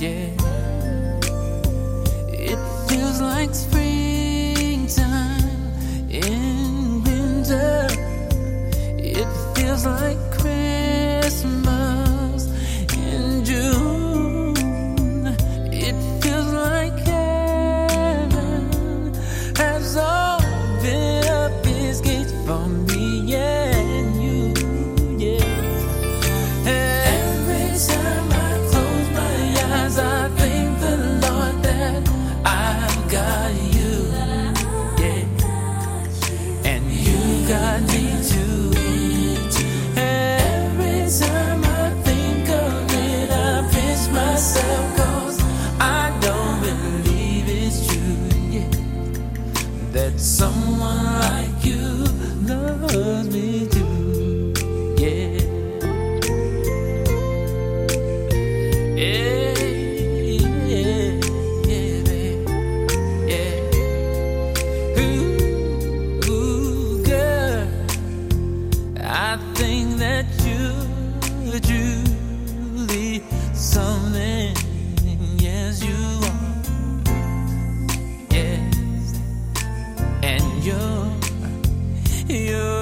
yeah. It feels like springtime in winter. It feels like Someone like you loves me. you.